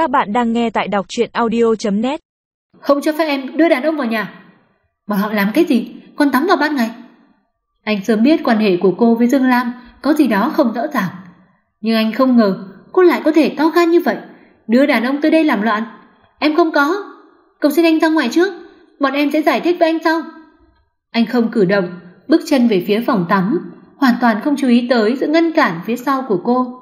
Các bạn đang nghe tại đọc truyện audio.net Không cho phép em đưa đàn ông vào nhà. Bọn họ làm cái gì? Con tắm vào ban ngày. Anh sớm biết quan hệ của cô với Dương Lam có gì đó không rõ ràng. Nhưng anh không ngờ cô lại có thể to gan như vậy. Đưa đàn ông tới đây làm loạn. Em không có. Cậu xin anh ra ngoài trước. Bọn em sẽ giải thích với anh sau. Anh không cử động, bước chân về phía phòng tắm, hoàn toàn không chú ý tới sự ngăn cản phía sau của cô.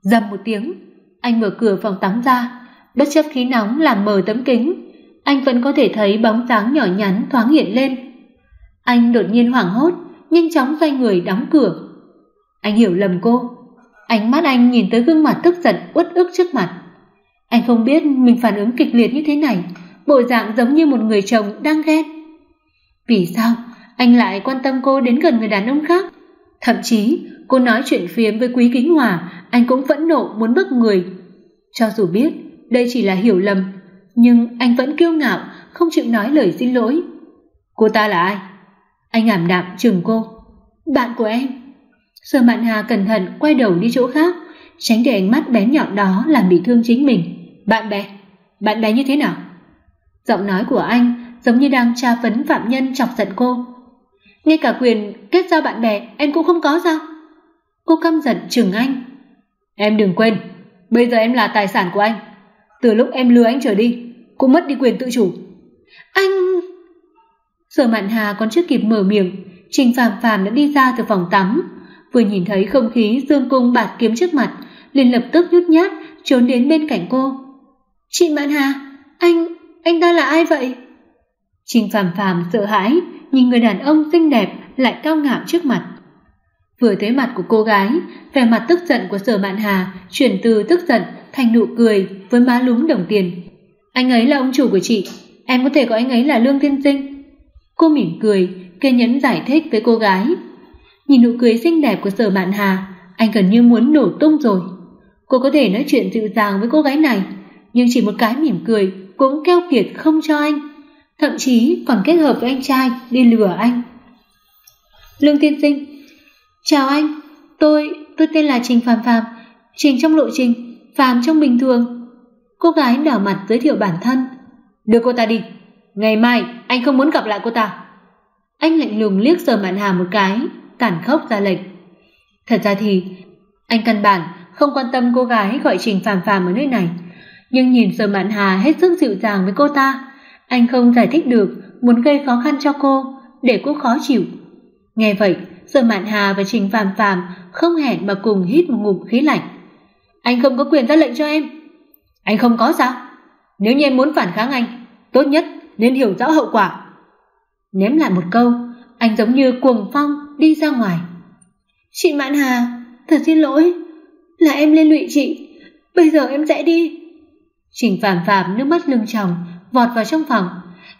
Dầm một tiếng, anh mở cửa phòng tắm ra, bất chấp khí nóng làm mờ tấm kính, anh vẫn có thể thấy bóng dáng nhỏ nhắn thoáng hiện lên. Anh đột nhiên hoảng hốt, nhanh chóng xoay người đóng cửa. Anh hiểu lầm cô. Ánh mắt anh nhìn tới gương mặt tức giận uất ức trước mặt. Anh không biết mình phản ứng kịch liệt như thế này, bộ dạng giống như một người chồng đang ghen. Vì sao anh lại quan tâm cô đến gần người đàn ông khác? Thậm chí, cô nói chuyện phiếm với Quý Kính Hòa, anh cũng phẫn nộ muốn bức người. Cho dù biết đây chỉ là hiểu lầm, nhưng anh vẫn kiêu ngạo, không chịu nói lời xin lỗi. Cô ta là ai? Anh ảm đạm chừng cô. Bạn của em. Sở Mạn Hà cẩn thận quay đầu đi chỗ khác, tránh để ánh mắt bén nhọn đó làm bị thương chính mình. Bạn bè? Bạn bè như thế nào? Giọng nói của anh giống như đang tra vấn phạm nhân chọc giận cô. Ngay cả quyền kết giao bạn bè em cũng không có sao? Cô căm giận trừng anh. Em đừng quên, bây giờ em là tài sản của anh. Từ lúc em lừa anh trở đi, cô mất đi quyền tự chủ. Anh... Sở Mạn Hà còn chưa kịp mở miệng, Trình Phàm Phàm đã đi ra từ phòng tắm, vừa nhìn thấy không khí dương cung bạt kiếm trước mặt, liền lập tức nhút nhát trốn đến bên cạnh cô. "Chị Mạn Hà, anh, anh ta là ai vậy?" Trình Phàm Phàm sợ hãi, nhìn người đàn ông xinh đẹp lại cao ngạo trước mặt. Vừa thấy mặt của cô gái, vẻ mặt tức giận của Sở Mạn Hà chuyển từ tức giận thành nụ cười với má lúm đồng tiền. Anh ấy là ông chủ của chị, em có thể gọi anh ấy là Lương Tiên Sinh. Cô mỉm cười, kiên nhẫn giải thích với cô gái. Nhìn nụ cười xinh đẹp của Sở Mạn Hà, anh gần như muốn nổ tung rồi. Cô có thể nói chuyện dịu dàng với cô gái này, nhưng chỉ một cái mỉm cười cũng keo kiệt không cho anh, thậm chí còn kết hợp với anh trai đi lừa anh. Lương Tiên Sinh, chào anh, tôi, tôi tên là Trình Phạm Phạm, Trình trong lộ trình, Phạm trong bình thường. Cô gái đỏ mặt giới thiệu bản thân. Đưa cô ta đi, ngày mai anh không muốn gặp lại cô ta. Anh lạnh lùng liếc Sở Mạn Hà một cái, tàn khốc ra lệnh. Thật ra thì anh căn bản không quan tâm cô gái gọi Trình Phạm Phạm ở nơi này, nhưng nhìn Sở Mạn Hà hết sức dịu dàng với cô ta, anh không giải thích được, muốn gây khó khăn cho cô, để cô khó chịu. Nghe vậy, Sở Mạn Hà và Trình Phàm Phàm không hẹn mà cùng hít một ngụm khí lạnh. Anh không có quyền ra lệnh cho em. Anh không có sao? Nếu như em muốn phản kháng anh, tốt nhất nên hiểu rõ hậu quả. Ném lại một câu, anh giống như cuồng phong đi ra ngoài. Chị Mạn Hà, thật xin lỗi, là em liên lụy chị, bây giờ em sẽ đi. Trình Phạm Phạm nước mắt lưng tròng vọt vào trong phòng.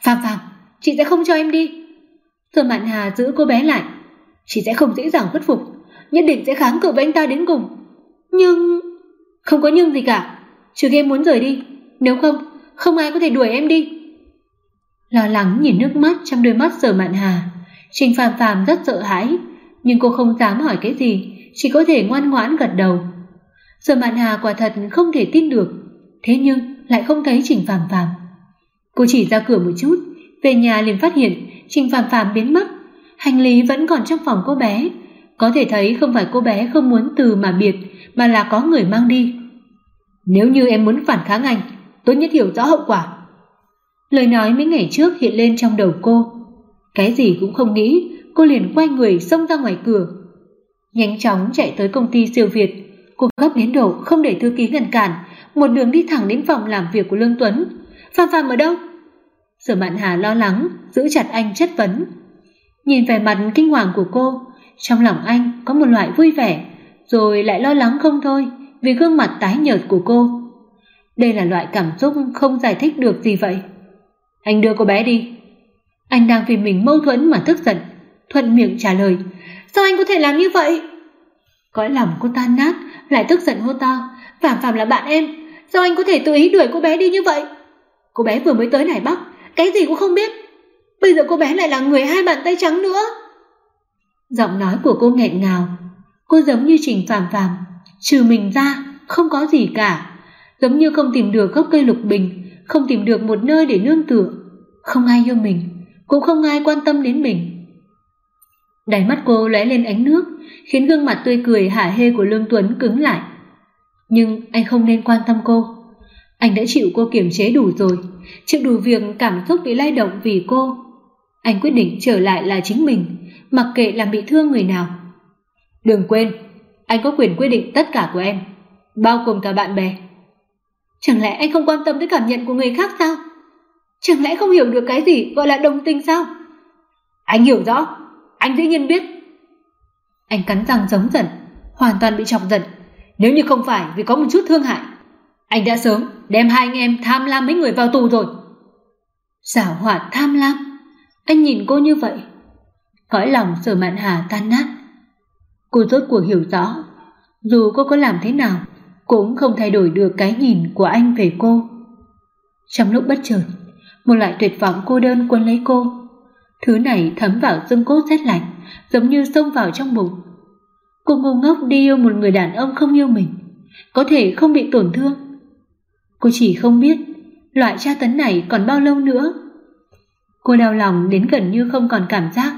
Phạm Phạm, chị sẽ không cho em đi." Sở Mạn Hà giữ cô bé lại. "Chị sẽ không dễ dàng khuất phục, nhất định sẽ kháng cự với anh ta đến cùng." "Nhưng không có nhưng gì cả, trừ khi em muốn rời đi, nếu không, không ai có thể đuổi em đi." Lo lắng nhìn nước mắt trong đôi mắt Sở Mạn Hà, Trình Phàm Phàm rất sợ hãi, nhưng cô không dám hỏi cái gì, chỉ có thể ngoan ngoãn gật đầu. Sở Mạn Hà quả thật không thể tin được, thế nhưng lại không thấy Trình Phàm Phàm. Cô chỉ ra cửa một chút, về nhà liền phát hiện Trình Phàm Phàm biến mất, hành lý vẫn còn trong phòng cô bé, có thể thấy không phải cô bé không muốn từ mà biệt, mà là có người mang đi. Nếu như em muốn phản kháng anh, tốt nhất hiểu rõ hậu quả. Lời nói mấy ngày trước hiện lên trong đầu cô. Cái gì cũng không nghĩ, cô liền quay người xông ra ngoài cửa. Nhanh chóng chạy tới công ty siêu Việt, cô gấp đến độ không để thư ký ngăn cản, một đường đi thẳng đến phòng làm việc của Lương Tuấn. Phạm Phạm ở đâu? Sở Mạn Hà lo lắng, giữ chặt anh chất vấn. Nhìn vẻ mặt kinh hoàng của cô, trong lòng anh có một loại vui vẻ, rồi lại lo lắng không thôi vì gương mặt tái nhợt của cô. Đây là loại cảm xúc không giải thích được gì vậy. Anh đưa cô bé đi. Anh đang vì mình mâu thuẫn mà tức giận, thuận miệng trả lời. Sao anh có thể làm như vậy? Cõi lòng cô tan nát, lại tức giận hô to. Phạm Phạm là bạn em, sao anh có thể tự ý đuổi cô bé đi như vậy? Cô bé vừa mới tới này Bắc, cái gì cũng không biết. Bây giờ cô bé lại là người hai bàn tay trắng nữa. Giọng nói của cô nghẹn ngào, cô giống như Trình Phàm Phàm, trừ mình ra không có gì cả. giống như không tìm được gốc cây lục bình, không tìm được một nơi để nương tựa, không ai yêu mình, cũng không ai quan tâm đến mình. Đáy mắt cô lóe lên ánh nước, khiến gương mặt tươi cười hả hê của Lương Tuấn cứng lại. Nhưng anh không nên quan tâm cô. Anh đã chịu cô kiềm chế đủ rồi, chịu đủ việc cảm xúc bị lay động vì cô. Anh quyết định trở lại là chính mình, mặc kệ làm bị thương người nào. Đừng quên, anh có quyền quyết định tất cả của em, bao gồm cả bạn bè. Chẳng lẽ anh không quan tâm tới cảm nhận của người khác sao? Chẳng lẽ không hiểu được cái gì gọi là đồng tình sao? Anh hiểu rõ, anh dĩ nhiên biết. Anh cắn răng giống giận, hoàn toàn bị chọc giận. Nếu như không phải vì có một chút thương hại, anh đã sớm đem hai anh em tham lam mấy người vào tù rồi. Giảo hoạt tham lam, anh nhìn cô như vậy. Cõi lòng sở mạn hà tan nát. Cô rốt cuộc hiểu rõ, dù cô có làm thế nào, cũng không thay đổi được cái nhìn của anh về cô. Trong lúc bất chợt, một loại tuyệt vọng cô đơn cuốn lấy cô. Thứ này thấm vào xương cốt rét lạnh, giống như xông vào trong bụng. Cô ngu ngốc đi yêu một người đàn ông không yêu mình, có thể không bị tổn thương. Cô chỉ không biết loại tra tấn này còn bao lâu nữa. Cô đau lòng đến gần như không còn cảm giác.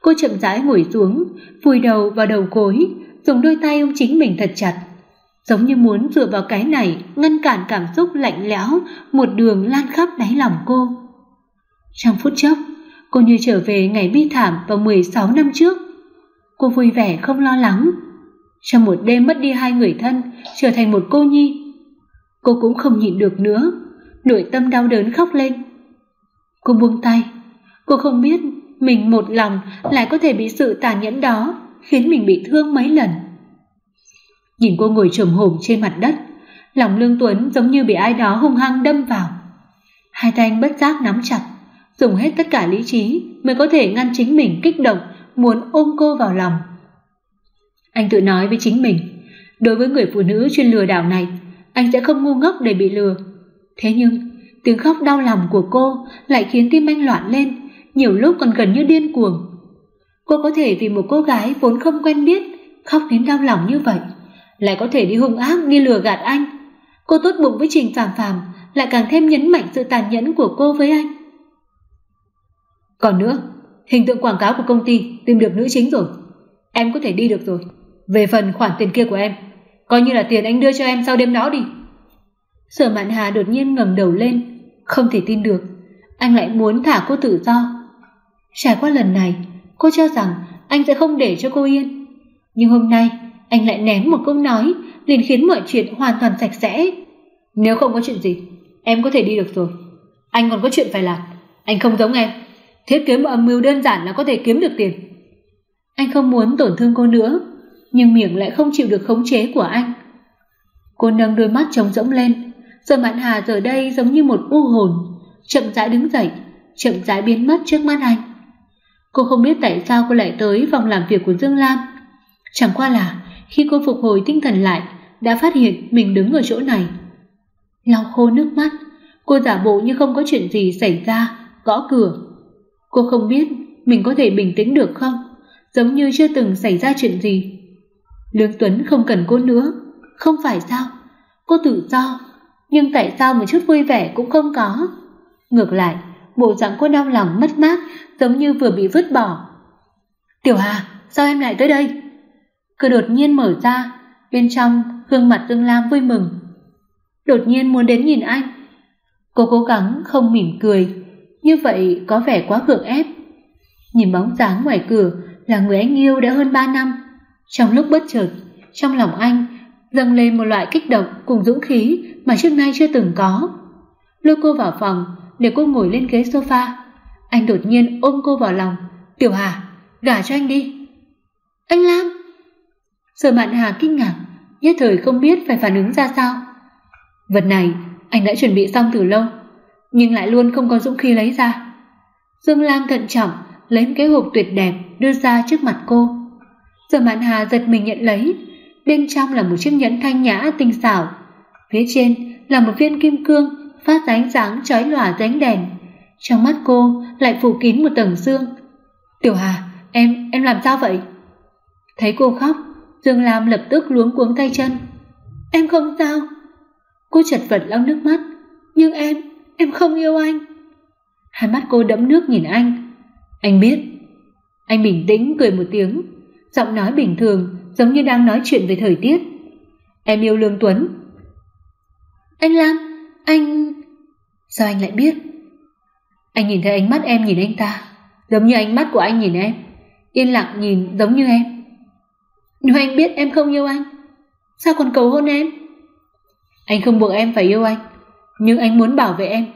Cô chậm rãi ngồi xuống, vùi đầu vào đầu gối, dùng đôi tay ôm chính mình thật chặt giống như muốn dựa vào cái này ngăn cản cảm xúc lạnh lẽo một đường lan khắp đáy lòng cô. Trong phút chốc, cô như trở về ngày bi thảm vào 16 năm trước. Cô vui vẻ không lo lắng. Trong một đêm mất đi hai người thân, trở thành một cô nhi. Cô cũng không nhịn được nữa, nội tâm đau đớn khóc lên. Cô buông tay, cô không biết mình một lòng lại có thể bị sự tàn nhẫn đó khiến mình bị thương mấy lần. Nhìn cô ngồi trầm hổm trên mặt đất, lòng Lương Tuấn giống như bị ai đó hung hăng đâm vào. Hai tay anh bất giác nắm chặt, dùng hết tất cả lý trí mới có thể ngăn chính mình kích động, muốn ôm cô vào lòng. Anh tự nói với chính mình, đối với người phụ nữ chuyên lừa đảo này, anh sẽ không ngu ngốc để bị lừa. Thế nhưng, tiếng khóc đau lòng của cô lại khiến tim anh loạn lên, nhiều lúc còn gần như điên cuồng. Cô có thể vì một cô gái vốn không quen biết khóc đến đau lòng như vậy lại có thể đi hung ác đi lừa gạt anh. Cô tốt bụng với Trình Phàm Phàm, lại càng thêm nhấn mạnh sự tàn nhẫn của cô với anh. Còn nữa, hình tượng quảng cáo của công ty tìm được nữ chính rồi. Em có thể đi được rồi. Về phần khoản tiền kia của em, coi như là tiền anh đưa cho em sau đêm đó đi. Sở Mạn Hà đột nhiên ngẩng đầu lên, không thể tin được, anh lại muốn thả cô tự do. Trải qua lần này, cô cho rằng anh sẽ không để cho cô yên. Nhưng hôm nay, anh lại ném một câu nói, liền khiến mọi chuyện hoàn toàn sạch sẽ. Nếu không có chuyện gì, em có thể đi được rồi. Anh còn có chuyện phải làm. Anh không giống em. Thiết kế một âm mưu đơn giản là có thể kiếm được tiền. Anh không muốn tổn thương cô nữa, nhưng miệng lại không chịu được khống chế của anh. Cô nâng đôi mắt trống rỗng lên, giờ Mạn Hà giờ đây giống như một u hồn, chậm rãi đứng dậy, chậm rãi biến mất trước mắt anh. Cô không biết tại sao cô lại tới phòng làm việc của Dương Lam. Chẳng qua là khi cô phục hồi tinh thần lại, đã phát hiện mình đứng ở chỗ này. Lau khô nước mắt, cô giả bộ như không có chuyện gì xảy ra, gõ cửa. Cô không biết mình có thể bình tĩnh được không, giống như chưa từng xảy ra chuyện gì. Lương Tuấn không cần cô nữa, không phải sao? Cô tự do, nhưng tại sao một chút vui vẻ cũng không có? Ngược lại, bộ dạng cô đau lòng mất mát, giống như vừa bị vứt bỏ. Tiểu Hà, sao em lại tới đây? cửa đột nhiên mở ra, bên trong gương mặt Dương Lam vui mừng. Đột nhiên muốn đến nhìn anh. Cô cố gắng không mỉm cười, như vậy có vẻ quá gượng ép. Nhìn bóng dáng ngoài cửa là người anh yêu đã hơn 3 năm. Trong lúc bất chợt, trong lòng anh dâng lên một loại kích động cùng dũng khí mà trước nay chưa từng có. Lôi cô vào phòng để cô ngồi lên ghế sofa. Anh đột nhiên ôm cô vào lòng. Tiểu Hà, gả cho anh đi. Anh Lam! Sở Mạn Hà kinh ngạc, nhất thời không biết phải phản ứng ra sao. Vật này anh đã chuẩn bị xong từ lâu, nhưng lại luôn không có dũng khí lấy ra. Dương Lam thận trọng lấy một cái hộp tuyệt đẹp đưa ra trước mặt cô. Sở Mạn Hà giật mình nhận lấy, bên trong là một chiếc nhẫn thanh nhã tinh xảo, phía trên là một viên kim cương phát ra ánh sáng chói lòa ánh đèn. Trong mắt cô lại phủ kín một tầng sương. "Tiểu Hà, em em làm sao vậy?" Thấy cô khóc, Dương Lam lập tức luống cuống tay chân. Em không sao. Cô chật vật lau nước mắt. Nhưng em, em không yêu anh. Hai mắt cô đẫm nước nhìn anh. Anh biết. Anh bình tĩnh cười một tiếng. Giọng nói bình thường, giống như đang nói chuyện về thời tiết. Em yêu Lương Tuấn. Anh Lam, anh... Sao anh lại biết? Anh nhìn thấy ánh mắt em nhìn anh ta, giống như ánh mắt của anh nhìn em. Yên lặng nhìn giống như em. Nếu anh biết em không yêu anh, sao còn cầu hôn em? Anh không buộc em phải yêu anh, nhưng anh muốn bảo vệ em,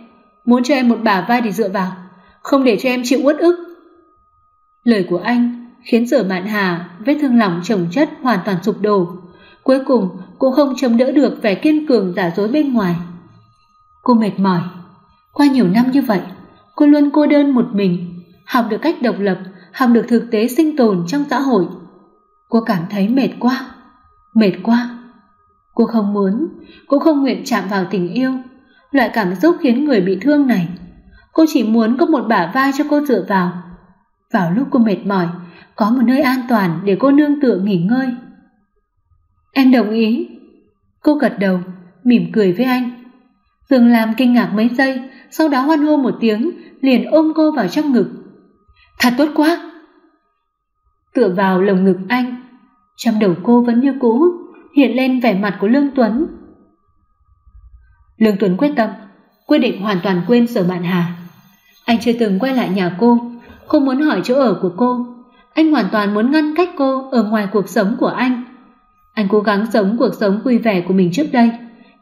muốn cho em một bả vai để dựa vào, không để cho em chịu uất ức. Lời của anh khiến Sở Mạn Hà vết thương lòng chồng chất hoàn toàn sụp đổ. Cuối cùng cũng không chống đỡ được vẻ kiên cường giả dối bên ngoài. Cô mệt mỏi. Qua nhiều năm như vậy, cô luôn cô đơn một mình, học được cách độc lập, học được thực tế sinh tồn trong xã hội. Cô cảm thấy mệt quá, mệt quá. Cô không muốn, cô không nguyện chạm vào tình yêu, loại cảm xúc khiến người bị thương này. Cô chỉ muốn có một bả vai cho cô dựa vào. Vào lúc cô mệt mỏi, có một nơi an toàn để cô nương tựa nghỉ ngơi. Em đồng ý. Cô gật đầu, mỉm cười với anh. Dương Lam kinh ngạc mấy giây, sau đó hoan hô một tiếng, liền ôm cô vào trong ngực. Thật tốt quá! Tựa vào lồng ngực anh, trong đầu cô vẫn như cũ, hiện lên vẻ mặt của Lương Tuấn. Lương Tuấn quyết tâm, quyết định hoàn toàn quên sở mạn hà. Anh chưa từng quay lại nhà cô, không muốn hỏi chỗ ở của cô. Anh hoàn toàn muốn ngăn cách cô ở ngoài cuộc sống của anh. Anh cố gắng sống cuộc sống vui vẻ của mình trước đây.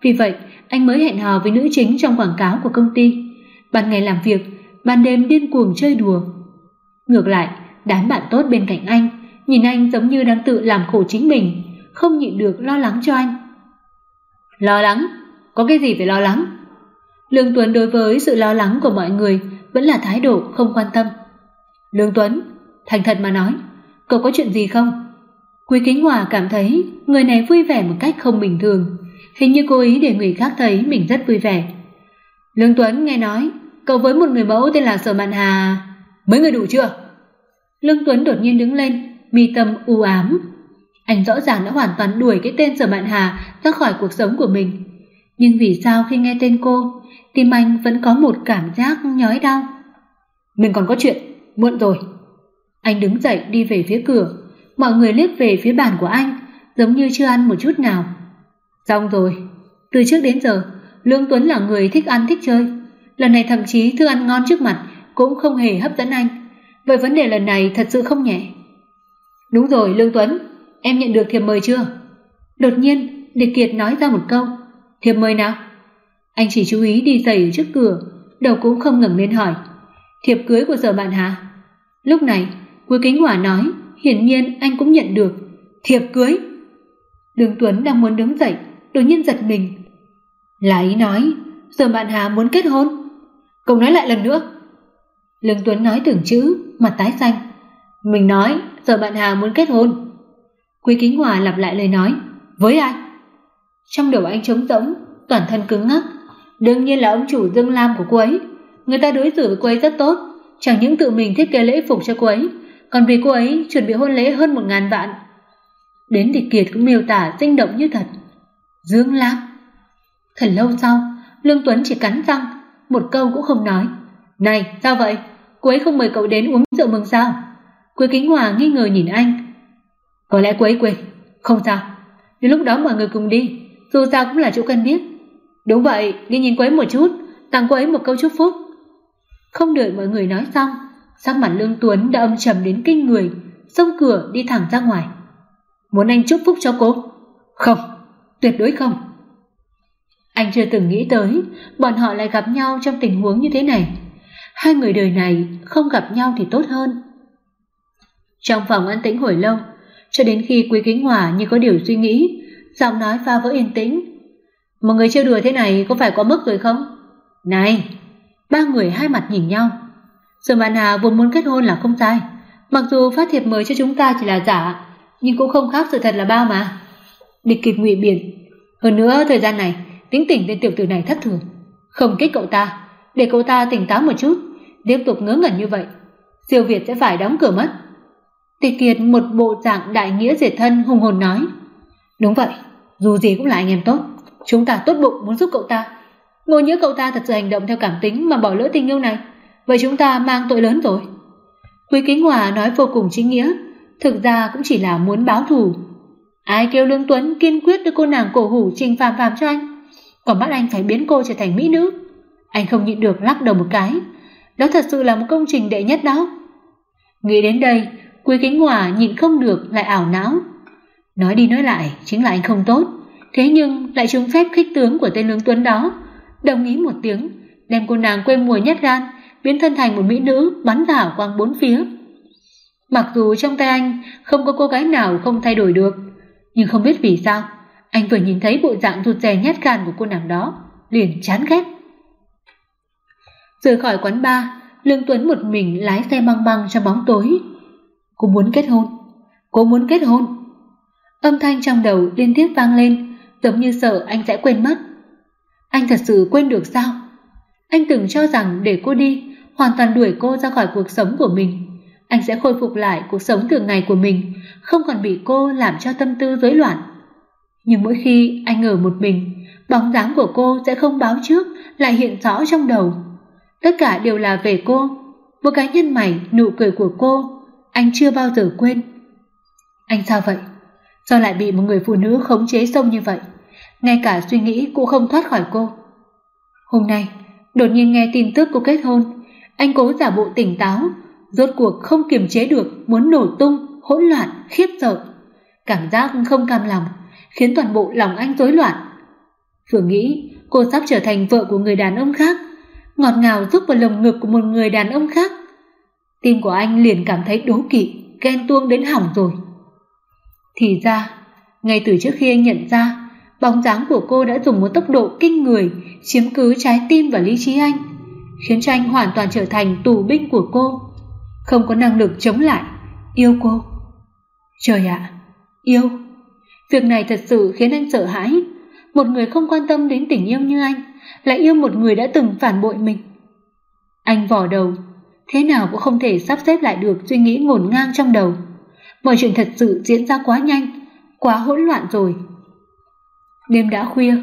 Vì vậy, anh mới hẹn hò với nữ chính trong quảng cáo của công ty. Ban ngày làm việc, ban đêm điên cuồng chơi đùa. Ngược lại, đám bạn tốt bên cạnh anh, nhìn anh giống như đang tự làm khổ chính mình, không nhịn được lo lắng cho anh. Lo lắng? Có cái gì phải lo lắng? Lương Tuấn đối với sự lo lắng của mọi người vẫn là thái độ không quan tâm. Lương Tuấn, thành thật mà nói, cậu có chuyện gì không? Quý Kính Hòa cảm thấy người này vui vẻ một cách không bình thường, hình như cố ý để người khác thấy mình rất vui vẻ. Lương Tuấn nghe nói, cậu với một người mẫu tên là Sở Mạn Hà, mấy người đủ chưa? Lương Tuấn đột nhiên đứng lên, mi tâm u ám. Anh rõ ràng đã hoàn toàn đuổi cái tên Sở Mạn Hà ra khỏi cuộc sống của mình. Nhưng vì sao khi nghe tên cô, tim anh vẫn có một cảm giác nhói đau? Mình còn có chuyện, muộn rồi. Anh đứng dậy đi về phía cửa, mọi người liếc về phía bàn của anh, giống như chưa ăn một chút nào. Xong rồi, từ trước đến giờ, Lương Tuấn là người thích ăn thích chơi. Lần này thậm chí thức ăn ngon trước mặt cũng không hề hấp dẫn anh. Vậy vấn đề lần này thật sự không nhẹ. Đúng rồi Lương Tuấn, em nhận được thiệp mời chưa? Đột nhiên, Địch Kiệt nói ra một câu. Thiệp mời nào? Anh chỉ chú ý đi giày trước cửa, đầu cũng không ngẩng lên hỏi. Thiệp cưới của giờ bạn hả? Lúc này, Quý Kính Hỏa nói, hiển nhiên anh cũng nhận được. Thiệp cưới? Đường Tuấn đang muốn đứng dậy, đột nhiên giật mình. Là ý nói, giờ bạn Hà muốn kết hôn. Cậu nói lại lần nữa. Lương Tuấn nói từng chữ, mặt tái xanh. Mình nói, giờ bạn Hà muốn kết hôn. Quý Kính Hòa lặp lại lời nói. Với ai? Trong đầu anh trống rỗng, toàn thân cứng ngắc. Đương nhiên là ông chủ Dương Lam của cô ấy. Người ta đối xử với cô ấy rất tốt, chẳng những tự mình thiết kế lễ phục cho cô ấy, còn vì cô ấy chuẩn bị hôn lễ hơn một ngàn vạn. Đến thì kiệt cũng miêu tả sinh động như thật. Dương Lam. Thật lâu sau, Lương Tuấn chỉ cắn răng, một câu cũng không nói. Này, sao vậy? Cô ấy không mời cậu đến uống rượu mừng sao? Quế Kính Hòa nghi ngờ nhìn anh. Có lẽ cô ấy quên. Không sao. Đến lúc đó mọi người cùng đi. Dù sao cũng là chỗ quen biết. Đúng vậy, đi nhìn cô ấy một chút, tặng cô ấy một câu chúc phúc. Không đợi mọi người nói xong, sắc mặt Lương Tuấn đã âm trầm đến kinh người, xông cửa đi thẳng ra ngoài. Muốn anh chúc phúc cho cô? Không, tuyệt đối không. Anh chưa từng nghĩ tới bọn họ lại gặp nhau trong tình huống như thế này. Hai người đời này không gặp nhau thì tốt hơn. Trong phòng an tĩnh hồi lâu, cho đến khi Quý Kính Hòa như có điều suy nghĩ, giọng nói pha vỡ yên tĩnh. Một người chơi đùa thế này có phải quá mức rồi không? Này! Ba người hai mặt nhìn nhau. Sở Mạn Hà vốn muốn kết hôn là không sai. Mặc dù phát thiệp mời cho chúng ta chỉ là giả, nhưng cũng không khác sự thật là bao mà. Địch Kịch ngụy biện. Hơn nữa thời gian này, tính tỉnh tên tiểu tử này thất thường. Không kích cậu ta, để cậu ta tỉnh táo một chút, tiếp tục ngớ ngẩn như vậy. Siêu Việt sẽ phải đóng cửa mất. Tịch Kiệt một bộ dạng đại nghĩa diệt thân hùng hồn nói. Đúng vậy, dù gì cũng là anh em tốt, Chúng ta tốt bụng muốn giúp cậu ta. Ngô nhớ cậu ta thật sự hành động theo cảm tính mà bỏ lỡ tình yêu này. Vậy chúng ta mang tội lớn rồi. Quý Kính Hòa nói vô cùng chính nghĩa, thực ra cũng chỉ là muốn báo thù. Ai kêu Lương Tuấn kiên quyết đưa cô nàng cổ hủ trình phàm phàm cho anh, còn bắt anh phải biến cô trở thành mỹ nữ. Anh không nhịn được lắc đầu một cái, đó thật sự là một công trình đệ nhất đó. Nghĩ đến đây, Quý Kính Hòa nhịn không được lại ảo não. Nói đi nói lại, chính là anh không tốt, thế nhưng lại trúng phép khích tướng của tên Lương Tuấn đó, đồng ý một tiếng, đem cô nàng quê mùa nhất gan, biến thân thành một mỹ nữ bắn vào quang bốn phía. Mặc dù trong tay anh không có cô gái nào không thay đổi được, nhưng không biết vì sao, anh vừa nhìn thấy bộ dạng rụt rè nhát gan của cô nàng đó, liền chán ghét. Rời khỏi quán bar, Lương Tuấn một mình lái xe băng băng trong bóng tối. Cô muốn kết hôn, cô muốn kết hôn. Âm thanh trong đầu liên tiếp vang lên, giống như sợ anh sẽ quên mất. Anh thật sự quên được sao? Anh từng cho rằng để cô đi, hoàn toàn đuổi cô ra khỏi cuộc sống của mình. Anh sẽ khôi phục lại cuộc sống thường ngày của mình, không còn bị cô làm cho tâm tư rối loạn. Nhưng mỗi khi anh ở một mình, bóng dáng của cô sẽ không báo trước, lại hiện rõ trong đầu. Tất cả đều là về cô, một cái nhân mày, nụ cười của cô, anh chưa bao giờ quên. Anh sao vậy? Sao lại bị một người phụ nữ khống chế sâu như vậy? Ngay cả suy nghĩ cũng không thoát khỏi cô. Hôm nay, đột nhiên nghe tin tức cô kết hôn, anh cố giả bộ tỉnh táo, rốt cuộc không kiềm chế được muốn nổ tung, hỗn loạn, khiếp sợ. Cảm giác không cam lòng, khiến toàn bộ lòng anh rối loạn. Vừa nghĩ cô sắp trở thành vợ của người đàn ông khác, ngọt ngào giúp vào lồng ngực của một người đàn ông khác. Tim của anh liền cảm thấy đố kỵ, ghen tuông đến hỏng rồi. Thì ra, ngay từ trước khi anh nhận ra, bóng dáng của cô đã dùng một tốc độ kinh người chiếm cứ trái tim và lý trí anh, khiến cho anh hoàn toàn trở thành tù binh của cô, không có năng lực chống lại, yêu cô. Trời ạ, yêu. Việc này thật sự khiến anh sợ hãi, một người không quan tâm đến tình yêu như anh, lại yêu một người đã từng phản bội mình. Anh vò đầu, thế nào cũng không thể sắp xếp lại được suy nghĩ ngổn ngang trong đầu. Mọi chuyện thật sự diễn ra quá nhanh, quá hỗn loạn rồi. Đêm đã khuya,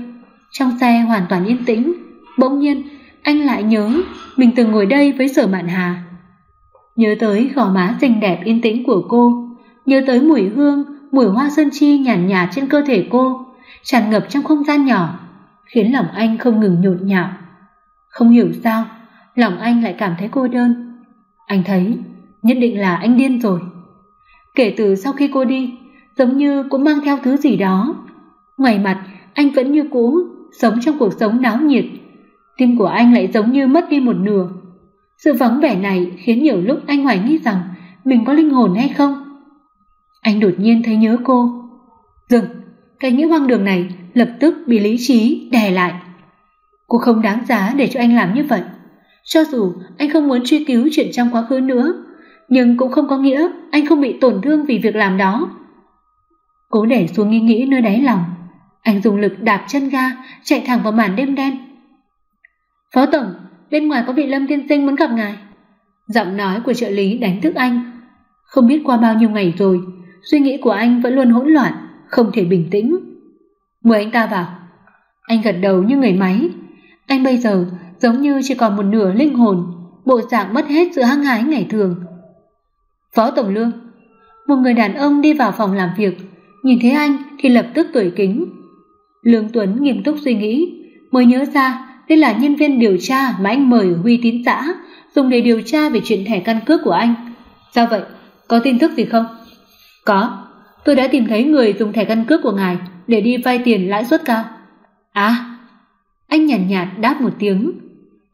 trong xe hoàn toàn yên tĩnh, bỗng nhiên anh lại nhớ mình từng ngồi đây với Sở Mạn Hà. Nhớ tới gò má xinh đẹp yên tĩnh của cô, nhớ tới mùi hương, mùi hoa sơn chi nhàn nhạt, nhạt trên cơ thể cô, tràn ngập trong không gian nhỏ, khiến lòng anh không ngừng nhộn nhạo. Không hiểu sao, lòng anh lại cảm thấy cô đơn. Anh thấy, nhất định là anh điên rồi. Kể từ sau khi cô đi, giống như cũng mang theo thứ gì đó. Ngoài mặt, anh vẫn như cũ, sống trong cuộc sống náo nhiệt. Tim của anh lại giống như mất đi một nửa. Sự vắng vẻ này khiến nhiều lúc anh hoài nghi rằng mình có linh hồn hay không. Anh đột nhiên thấy nhớ cô. Dừng, cái nghĩ hoang đường này lập tức bị lý trí đè lại. Cô không đáng giá để cho anh làm như vậy. Cho dù anh không muốn truy cứu chuyện trong quá khứ nữa, nhưng cũng không có nghĩa anh không bị tổn thương vì việc làm đó. Cố để xuống nghi nghĩ nơi đáy lòng, anh dùng lực đạp chân ga, chạy thẳng vào màn đêm đen. Phó Tổng, bên ngoài có vị Lâm Tiên Sinh muốn gặp ngài. Giọng nói của trợ lý đánh thức anh. Không biết qua bao nhiêu ngày rồi, suy nghĩ của anh vẫn luôn hỗn loạn, không thể bình tĩnh. Mời anh ta vào. Anh gật đầu như người máy. Anh bây giờ giống như chỉ còn một nửa linh hồn, bộ dạng mất hết sự hăng hái ngày thường. Phó Tổng Lương, một người đàn ông đi vào phòng làm việc, nhìn thấy anh thì lập tức cười kính. Lương Tuấn nghiêm túc suy nghĩ, mới nhớ ra đây là nhân viên điều tra mà anh mời Huy Tín xã, dùng để điều tra về chuyện thẻ căn cước của anh. Sao vậy? Có tin tức gì không? Có, tôi đã tìm thấy người dùng thẻ căn cước của ngài để đi vay tiền lãi suất cao. À, anh nhàn nhạt, nhạt đáp một tiếng.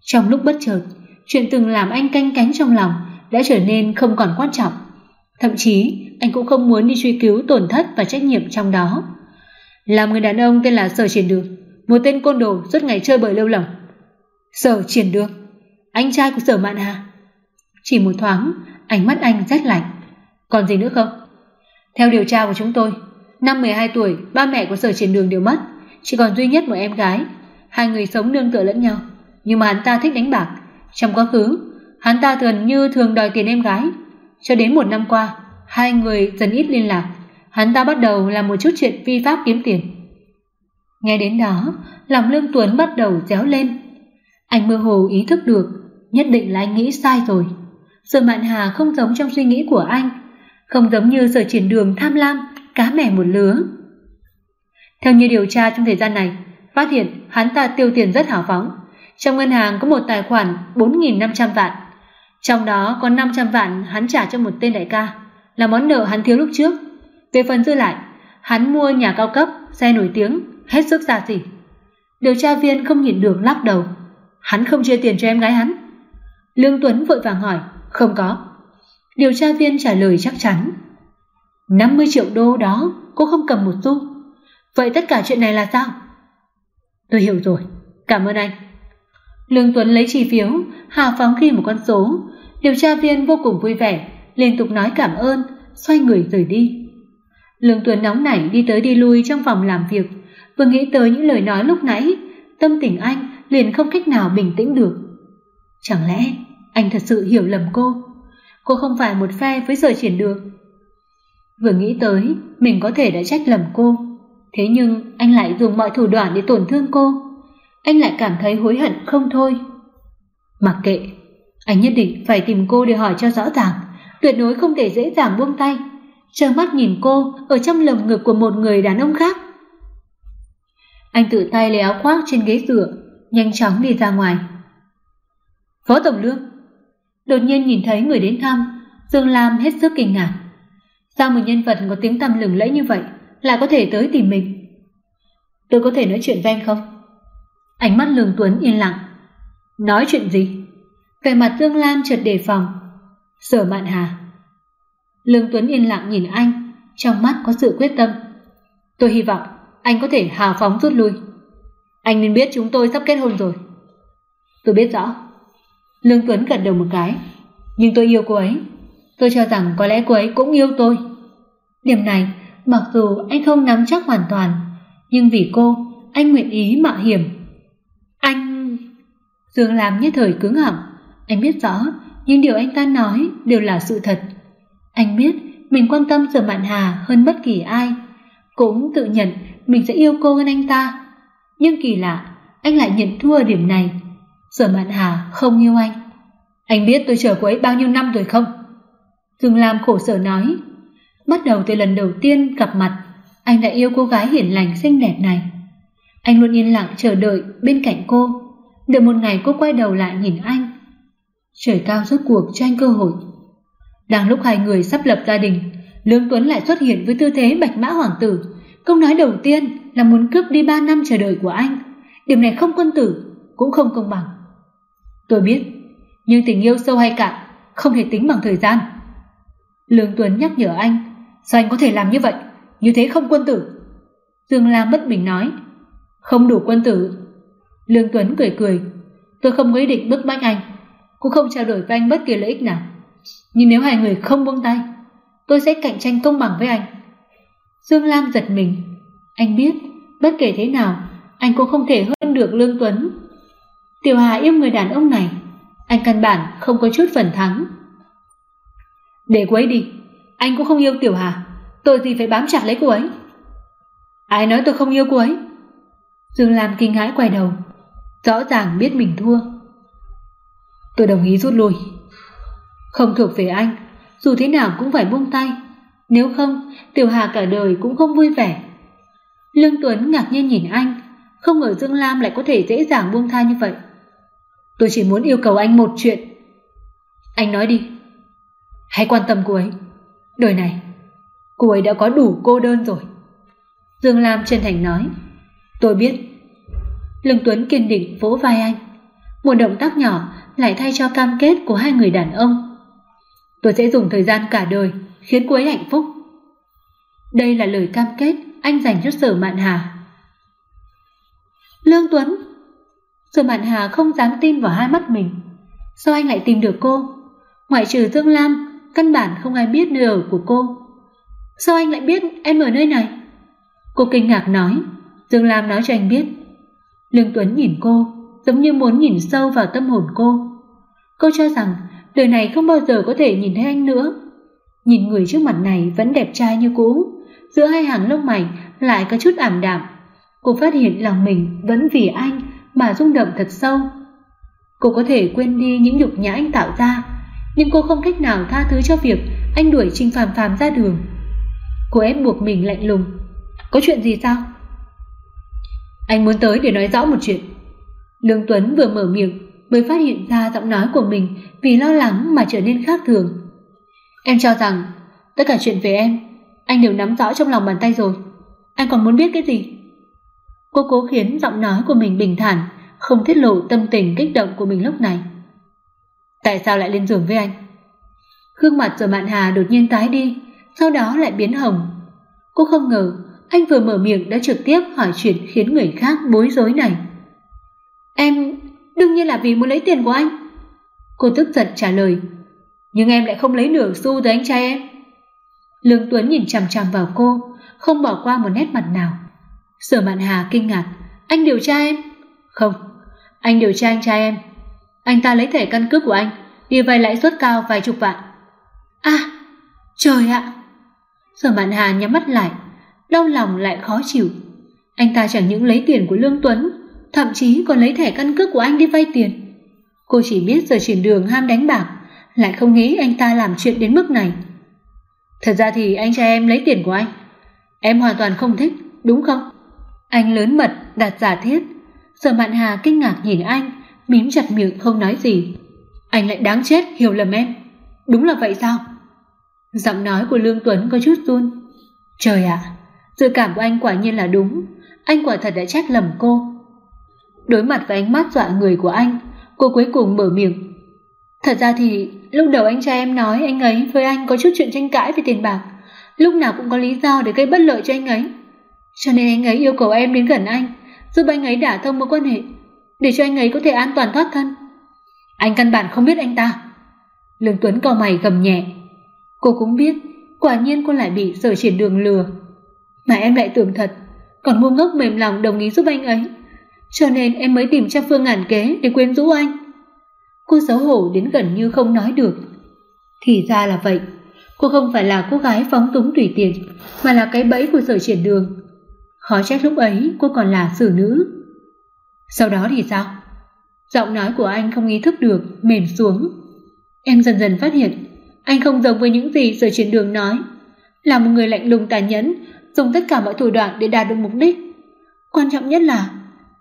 Trong lúc bất chợt, chuyện từng làm anh canh cánh trong lòng đã trở nên không còn quan trọng. Thậm chí, anh cũng không muốn đi truy cứu tổn thất và trách nhiệm trong đó. Làm người đàn ông tên là Sở Triển Đường, một tên côn đồ suốt ngày chơi bời lêu lỏng. Sở Triển Đường, anh trai của Sở Mạn Hà. Chỉ một thoáng, ánh mắt anh rét lạnh. Còn gì nữa không? Theo điều tra của chúng tôi, năm 12 tuổi, ba mẹ của Sở Triển Đường đều mất, chỉ còn duy nhất một em gái. Hai người sống nương tựa lẫn nhau, nhưng mà hắn ta thích đánh bạc. Trong quá khứ, hắn ta gần như thường đòi tiền em gái. Cho đến một năm qua, hai người dần ít liên lạc. Hắn ta bắt đầu làm một chút chuyện vi pháp kiếm tiền. Nghe đến đó, lòng Lương Tuấn bắt đầu réo lên. Anh mơ hồ ý thức được, nhất định là anh nghĩ sai rồi. Sở Mạn Hà không giống trong suy nghĩ của anh, không giống như sở triển đường tham lam, cá mẻ một lứa. Theo như điều tra trong thời gian này, phát hiện hắn ta tiêu tiền rất hào phóng. Trong ngân hàng có một tài khoản 4.500 vạn. Trong đó có 500 vạn hắn trả cho một tên đại ca, là món nợ hắn thiếu lúc trước. Về phần dư lại, hắn mua nhà cao cấp, xe nổi tiếng, hết sức xa xỉ. Điều tra viên không nhịn được lắc đầu. Hắn không chia tiền cho em gái hắn. Lương Tuấn vội vàng hỏi, không có. Điều tra viên trả lời chắc chắn. 50 triệu đô đó, cô không cầm một xu. Vậy tất cả chuyện này là sao? Tôi hiểu rồi, cảm ơn anh. Lương Tuấn lấy chi phiếu, hào phóng ghi một con số. Điều tra viên vô cùng vui vẻ, liên tục nói cảm ơn, xoay người rời đi. Lương Tuấn nóng nảy đi tới đi lui trong phòng làm việc, vừa nghĩ tới những lời nói lúc nãy, tâm tình anh liền không cách nào bình tĩnh được. Chẳng lẽ anh thật sự hiểu lầm cô? Cô không phải một phe với sở triển được. Vừa nghĩ tới, mình có thể đã trách lầm cô. Thế nhưng anh lại dùng mọi thủ đoạn để tổn thương cô. Anh lại cảm thấy hối hận không thôi. Mặc kệ, anh nhất định phải tìm cô để hỏi cho rõ ràng, tuyệt đối không thể dễ dàng buông tay, trơ mắt nhìn cô ở trong lồng ngực của một người đàn ông khác. Anh tự tay lấy áo khoác trên ghế dựa, nhanh chóng đi ra ngoài. Phó Tổng Lương Đột nhiên nhìn thấy người đến thăm, Dương Lam hết sức kinh ngạc. Sao một nhân vật có tiếng tăm lừng lẫy như vậy lại có thể tới tìm mình? Tôi có thể nói chuyện với anh không? Ánh mắt Lương Tuấn yên lặng. Nói chuyện gì? Vẻ mặt Dương Lam chợt đề phòng. Sở Mạn Hà. Lương Tuấn yên lặng nhìn anh, trong mắt có sự quyết tâm. Tôi hy vọng anh có thể hào phóng rút lui. Anh nên biết chúng tôi sắp kết hôn rồi. Tôi biết rõ. Lương Tuấn gật đầu một cái. Nhưng tôi yêu cô ấy. Tôi cho rằng có lẽ cô ấy cũng yêu tôi. Điểm này, mặc dù anh không nắm chắc hoàn toàn, nhưng vì cô, anh nguyện ý mạo hiểm. Anh... Dương làm như thời cứng họng. Anh biết rõ, những điều anh ta nói đều là sự thật. Anh biết mình quan tâm Sở Mạn Hà hơn bất kỳ ai. Cũng tự nhận mình sẽ yêu cô hơn anh ta. Nhưng kỳ lạ, anh lại nhận thua ở điểm này. Sở Mạn Hà không yêu anh. Anh biết tôi chờ cô ấy bao nhiêu năm rồi không? Dương Lam khổ sở nói. Bắt đầu từ lần đầu tiên gặp mặt, anh đã yêu cô gái hiền lành xinh đẹp này. Anh luôn yên lặng chờ đợi bên cạnh cô, đợi một ngày cô quay đầu lại nhìn anh. Trời cao rốt cuộc cho anh cơ hội. Đang lúc hai người sắp lập gia đình, Lương Tuấn lại xuất hiện với tư thế bạch mã hoàng tử. Câu nói đầu tiên là muốn cướp đi ba năm chờ đợi của anh. Điểm này không quân tử, cũng không công bằng. Tôi biết, nhưng tình yêu sâu hay cạn không thể tính bằng thời gian. Lương Tuấn nhắc nhở anh, sao anh có thể làm như vậy? Như thế không quân tử. Dương Lam bất bình nói, không đủ quân tử. Lương Tuấn cười cười, tôi không có ý định bức bách anh, cũng không trao đổi với anh bất kỳ lợi ích nào. Nhưng nếu hai người không buông tay, tôi sẽ cạnh tranh công bằng với anh. Dương Lam giật mình, anh biết, bất kể thế nào, anh cũng không thể hơn được Lương Tuấn. Tiểu Hà yêu người đàn ông này, anh căn bản không có chút phần thắng. Để cô ấy đi, anh cũng không yêu Tiểu Hà, tôi gì phải bám chặt lấy cô ấy. Ai nói tôi không yêu cô ấy? Dương Lam kinh hãi quay đầu, rõ ràng biết mình thua. Tôi đồng ý rút lui. Không thuộc về anh, dù thế nào cũng phải buông tay, nếu không Tiểu Hà cả đời cũng không vui vẻ. Lương Tuấn ngạc nhiên nhìn anh, không ngờ Dương Lam lại có thể dễ dàng buông tha như vậy. Tôi chỉ muốn yêu cầu anh một chuyện. Anh nói đi. Hãy quan tâm cô ấy. Đời này, cô ấy đã có đủ cô đơn rồi. Dương Lam chân thành nói. Tôi biết. Lương Tuấn kiên định vỗ vai anh. Một động tác nhỏ lại thay cho cam kết của hai người đàn ông. Tôi sẽ dùng thời gian cả đời khiến cô ấy hạnh phúc. Đây là lời cam kết anh dành cho sở mạn hà. Lương Tuấn Sở mạn hà không dám tin vào hai mắt mình. Sao anh lại tìm được cô? Ngoại trừ Dương Lam, căn bản không ai biết nơi ở của cô. Sao anh lại biết em ở nơi này? Cô kinh ngạc nói, Dương Lam nói cho anh biết. Lương Tuấn nhìn cô, giống như muốn nhìn sâu vào tâm hồn cô. Cô cho rằng đời này không bao giờ có thể nhìn thấy anh nữa. Nhìn người trước mặt này vẫn đẹp trai như cũ, giữa hai hàng lông mày lại có chút ảm đạm. cô phát hiện lòng mình vẫn vì anh mà rung động thật sâu. Cô có thể quên đi những nhục nhã anh tạo ra, nhưng cô không cách nào tha thứ cho việc anh đuổi Trình Phàm Phàm ra đường. Cô ép buộc mình lạnh lùng. Có chuyện gì sao? Anh muốn tới để nói rõ một chuyện. Lương Tuấn vừa mở miệng mới phát hiện ra giọng nói của mình vì lo lắng mà trở nên khác thường. Em cho rằng tất cả chuyện về em anh đều nắm rõ trong lòng bàn tay rồi. Anh còn muốn biết cái gì? Cô cố khiến giọng nói của mình bình thản, không tiết lộ tâm tình kích động của mình lúc này. Tại sao lại lên giường với anh? Gương mặt giờ Mạn Hà đột nhiên tái đi, sau đó lại biến hồng. Cô không ngờ anh vừa mở miệng đã trực tiếp hỏi chuyện khiến người khác bối rối này. Em đương nhiên là vì muốn lấy tiền của anh. Cô tức giận trả lời. Nhưng em lại không lấy nửa xu từ anh trai em. Lương Tuấn nhìn chằm chằm vào cô, không bỏ qua một nét mặt nào. Sở Mạn Hà kinh ngạc. Anh điều tra em? Không, anh điều tra anh trai em. Anh ta lấy thẻ căn cước của anh, đi vay lãi suất cao vài chục vạn. À, trời ạ! Sở Mạn Hà nhắm mắt lại, đau lòng lại khó chịu. Anh ta chẳng những lấy tiền của Lương Tuấn, thậm chí còn lấy thẻ căn cước của anh đi vay tiền. Cô chỉ biết giờ chuyển đường ham đánh bạc, lại không nghĩ anh ta làm chuyện đến mức này. Thật ra thì anh trai em lấy tiền của anh. Em hoàn toàn không thích, đúng không? Anh lớn mật, đặt giả thiết. Sở Mạn Hà kinh ngạc nhìn anh, mím chặt miệng không nói gì. Anh lại đáng chết, hiểu lầm em. Đúng là vậy sao? Giọng nói của Lương Tuấn có chút run. Trời ạ, dự cảm của anh quả nhiên là đúng. Anh quả thật đã trách lầm cô. Đối mặt với ánh mắt dọa người của anh, cô cuối cùng mở miệng. Thật ra thì lúc đầu anh trai em nói anh ấy với anh có chút chuyện tranh cãi về tiền bạc, lúc nào cũng có lý do để gây bất lợi cho anh ấy. Cho nên anh ấy yêu cầu em đến gần anh, giúp anh ấy đả thông mối quan hệ, để cho anh ấy có thể an toàn thoát thân. Anh căn bản không biết anh ta. Lương Tuấn cau mày gầm nhẹ. Cô cũng biết, quả nhiên cô lại bị sở triển đường lừa. Mà em lại tưởng thật, còn ngu ngốc mềm lòng đồng ý giúp anh ấy. Cho nên em mới tìm trăm phương án kế để quyến rũ anh. Cô xấu hổ đến gần như không nói được. Thì ra là vậy, cô không phải là cô gái phóng túng tùy tiện, mà là cái bẫy của sở triển đường. Khó trách lúc ấy cô còn là xử nữ. Sau đó thì sao? Giọng nói của anh không ý thức được, mềm xuống. Em dần dần phát hiện, anh không giống với những gì sở triển đường nói. Là một người lạnh lùng tàn nhẫn, dùng tất cả mọi thủ đoạn để đạt được mục đích. Quan trọng nhất là,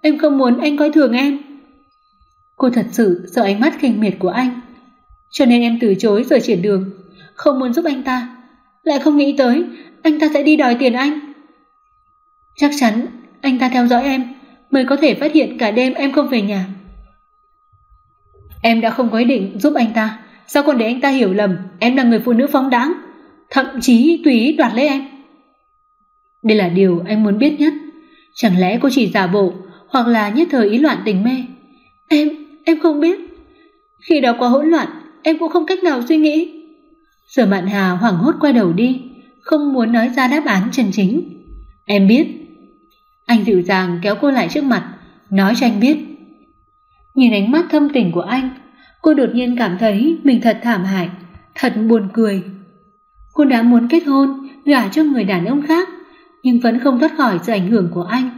em không muốn anh coi thường em. Cô thật sự sợ ánh mắt khinh miệt của anh. Cho nên em từ chối rời triển đường, không muốn giúp anh ta. Lại không nghĩ tới, anh ta sẽ đi đòi tiền anh. Chắc chắn, anh ta theo dõi em, mới có thể phát hiện cả đêm em không về nhà. Em đã không có ý định giúp anh ta, sao còn để anh ta hiểu lầm em là người phụ nữ phóng đãng, thậm chí tùy ý đoạt lấy em. Đây là điều anh muốn biết nhất. Chẳng lẽ cô chỉ giả bộ hoặc là nhất thời ý loạn tình mê? Em, em không biết. Khi đó quá hỗn loạn, em cũng không cách nào suy nghĩ. Sở Mạn Hà hoảng hốt quay đầu đi, không muốn nói ra đáp án chân chính. Em biết. Anh dịu dàng kéo cô lại trước mặt, nói cho anh biết. Nhìn ánh mắt thâm tình của anh, cô đột nhiên cảm thấy mình thật thảm hại, thật buồn cười. Cô đã muốn kết hôn, gả cho người đàn ông khác, nhưng vẫn không thoát khỏi sự ảnh hưởng của anh.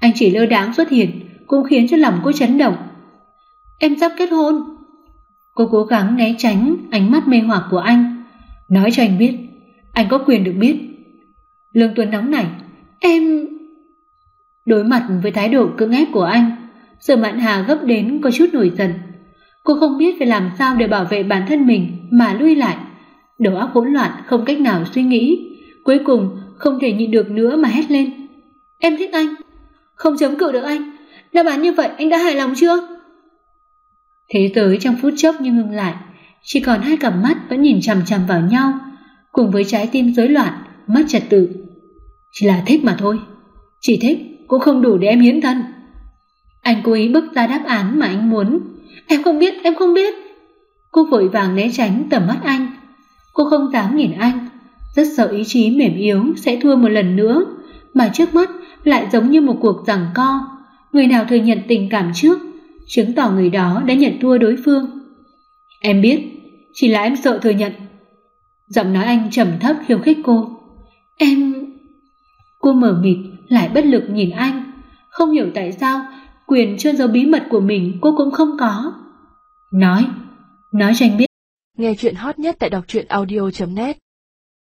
Anh chỉ lơ đãng xuất hiện, cũng khiến cho lòng cô chấn động. Em sắp kết hôn. Cô cố gắng né tránh ánh mắt mê hoặc của anh. Nói cho anh biết, anh có quyền được biết. Lương Tuấn nóng nảy, em... Đối mặt với thái độ cưỡng ép của anh, Sở Mạn Hà gấp đến có chút nổi giận. Cô không biết phải làm sao để bảo vệ bản thân mình mà lui lại. Đầu óc hỗn loạn không cách nào suy nghĩ. Cuối cùng không thể nhịn được nữa mà hét lên. Em thích anh. Không chống cự được anh. Đáp án như vậy anh đã hài lòng chưa? Thế giới trong phút chốc như ngừng lại, chỉ còn hai cặp mắt vẫn nhìn chằm chằm vào nhau, cùng với trái tim rối loạn, mất trật tự. Chỉ là thích mà thôi. Chỉ thích cũng không đủ để em hiến thân. Anh cố ý bức ra đáp án mà anh muốn. Em không biết, em không biết. Cô vội vàng né tránh tầm mắt anh. Cô không dám nhìn anh, rất sợ ý chí mềm yếu sẽ thua một lần nữa, mà trước mắt lại giống như một cuộc giằng co. Người nào thừa nhận tình cảm trước, chứng tỏ người đó đã nhận thua đối phương. Em biết, chỉ là em sợ thừa nhận. Giọng nói anh trầm thấp khiêu khích cô. Em... Cô mở mịt, lại bất lực nhìn anh, Không hiểu tại sao quyền trôn giấu bí mật của mình cô cũng không có. Nói, nói cho anh biết. Nghe chuyện hot nhất tại đọc truyện audio.net